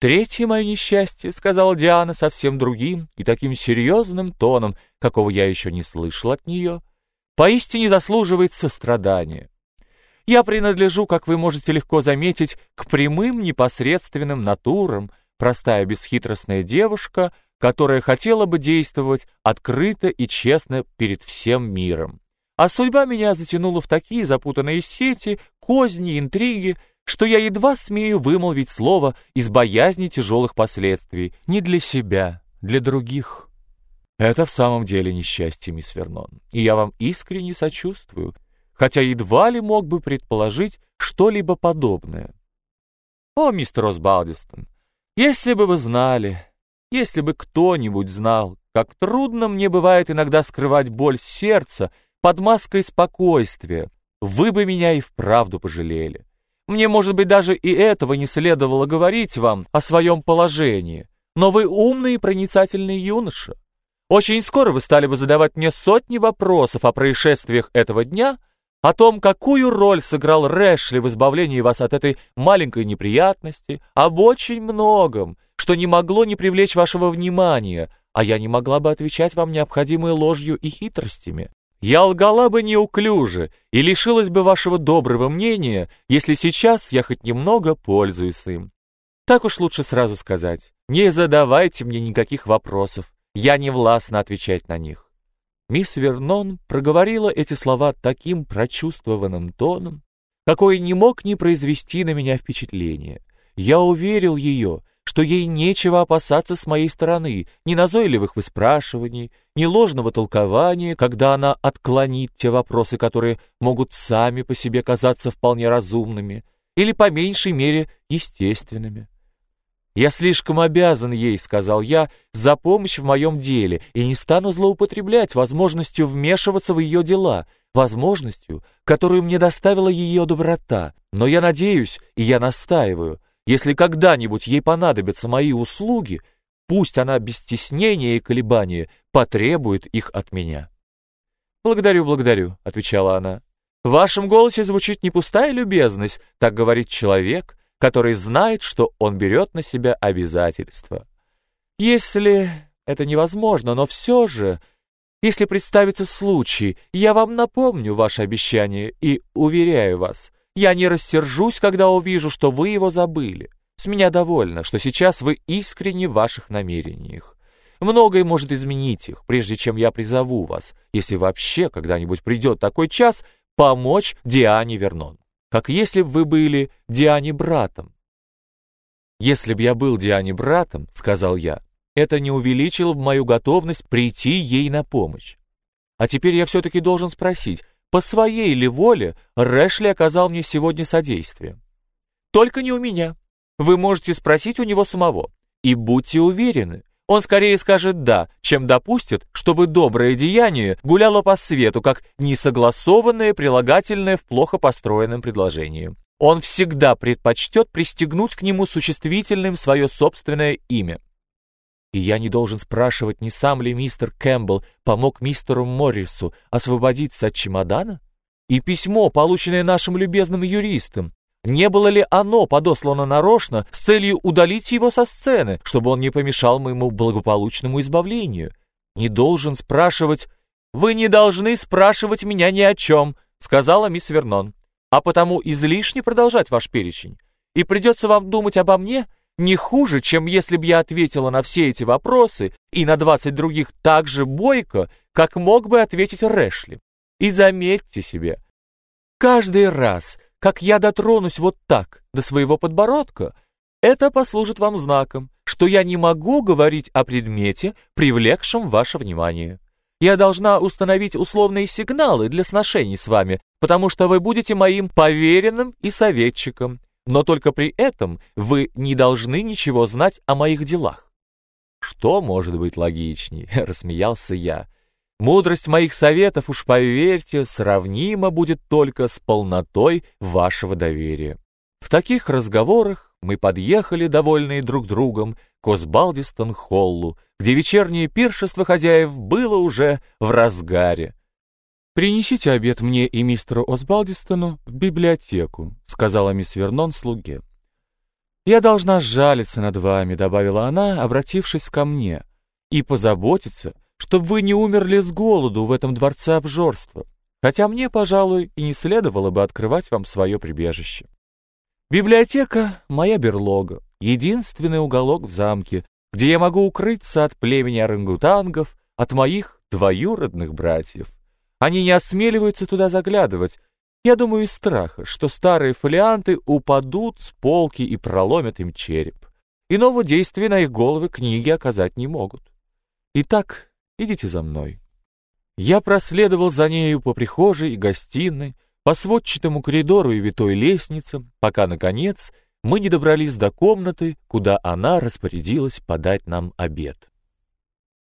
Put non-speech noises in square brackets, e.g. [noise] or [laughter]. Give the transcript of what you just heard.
Третье мое несчастье, — сказала Диана совсем другим и таким серьезным тоном, какого я еще не слышал от нее, — поистине заслуживает сострадания. Я принадлежу, как вы можете легко заметить, к прямым непосредственным натурам, простая бесхитростная девушка, которая хотела бы действовать открыто и честно перед всем миром. А судьба меня затянула в такие запутанные сети, козни, интриги, что я едва смею вымолвить слово из боязни тяжелых последствий не для себя, для других. Это в самом деле несчастье, мисс Вернон, и я вам искренне сочувствую, хотя едва ли мог бы предположить что-либо подобное. О, мистер Осбалдистон, если бы вы знали, если бы кто-нибудь знал, как трудно мне бывает иногда скрывать боль сердца под маской спокойствия, вы бы меня и вправду пожалели. Мне, может быть, даже и этого не следовало говорить вам о своем положении, но вы умный и проницательный юноша. Очень скоро вы стали бы задавать мне сотни вопросов о происшествиях этого дня, о том, какую роль сыграл Рэшли в избавлении вас от этой маленькой неприятности, об очень многом, что не могло не привлечь вашего внимания, а я не могла бы отвечать вам необходимой ложью и хитростями. Я лгала бы неуклюже и лишилась бы вашего доброго мнения, если сейчас я хоть немного пользуюсь им. Так уж лучше сразу сказать. Не задавайте мне никаких вопросов. Я не властна отвечать на них. Мисс Вернон проговорила эти слова таким прочувствованным тоном, какой не мог не произвести на меня впечатление. Я уверил ее, что ей нечего опасаться с моей стороны, ни назойливых выспрашиваний, ни ложного толкования, когда она отклонит те вопросы, которые могут сами по себе казаться вполне разумными или по меньшей мере естественными. «Я слишком обязан ей», — сказал я, — «за помощь в моем деле, и не стану злоупотреблять возможностью вмешиваться в ее дела, возможностью, которую мне доставила ее доброта. Но я надеюсь, и я настаиваю, если когда-нибудь ей понадобятся мои услуги, пусть она без стеснения и колебания потребует их от меня. «Благодарю, благодарю», — отвечала она. «В вашем голосе звучит не пустая любезность, так говорит человек, который знает, что он берет на себя обязательства. Если это невозможно, но все же, если представится случай, я вам напомню ваше обещание и уверяю вас, я не рассержусь, когда увижу, что вы его забыли. С меня довольно, что сейчас вы искренне в ваших намерениях. Многое может изменить их, прежде чем я призову вас, если вообще когда-нибудь придет такой час, помочь Диане Вернон. Как если бы вы были Диане братом. «Если б я был Диане братом, — сказал я, — это не увеличило бы мою готовность прийти ей на помощь. А теперь я все-таки должен спросить, по своей ли воле Рэшли оказал мне сегодня содействие? Только не у меня. Вы можете спросить у него самого. И будьте уверены, он скорее скажет «да», чем допустит, чтобы доброе деяние гуляло по свету, как несогласованное прилагательное в плохо построенном предложении. Он всегда предпочтет пристегнуть к нему существительным свое собственное имя. И я не должен спрашивать, не сам ли мистер Кэмпбелл помог мистеру Моррису освободиться от чемодана? И письмо, полученное нашим любезным юристом, не было ли оно подослано нарочно с целью удалить его со сцены, чтобы он не помешал моему благополучному избавлению? Не должен спрашивать... «Вы не должны спрашивать меня ни о чем», — сказала мисс Вернон. «А потому излишне продолжать ваш перечень. И придется вам думать обо мне, — не хуже, чем если бы я ответила на все эти вопросы и на 20 других так же бойко, как мог бы ответить Рэшли. И заметьте себе, каждый раз, как я дотронусь вот так до своего подбородка, это послужит вам знаком, что я не могу говорить о предмете, привлекшем ваше внимание. Я должна установить условные сигналы для сношений с вами, потому что вы будете моим поверенным и советчиком, но только при этом вы не должны ничего знать о моих делах. Что может быть логичней, [laughs] рассмеялся я. Мудрость моих советов, уж поверьте, сравнима будет только с полнотой вашего доверия. В таких разговорах мы подъехали, довольные друг другом, к Осбалдистон-холлу, где вечернее пиршество хозяев было уже в разгаре. «Принесите обед мне и мистеру Осбалдистону в библиотеку», — сказала мисс Вернон слуге. «Я должна сжалиться над вами», — добавила она, обратившись ко мне, «и позаботиться, чтобы вы не умерли с голоду в этом дворце обжорства, хотя мне, пожалуй, и не следовало бы открывать вам свое прибежище. Библиотека — моя берлога, единственный уголок в замке, где я могу укрыться от племени орангутангов, от моих двоюродных братьев. Они не осмеливаются туда заглядывать, я думаю, из страха, что старые фолианты упадут с полки и проломят им череп. Иного действия на их головы книги оказать не могут. Итак, идите за мной. Я проследовал за нею по прихожей и гостиной, по сводчатому коридору и витой лестницам, пока, наконец, мы не добрались до комнаты, куда она распорядилась подать нам обед.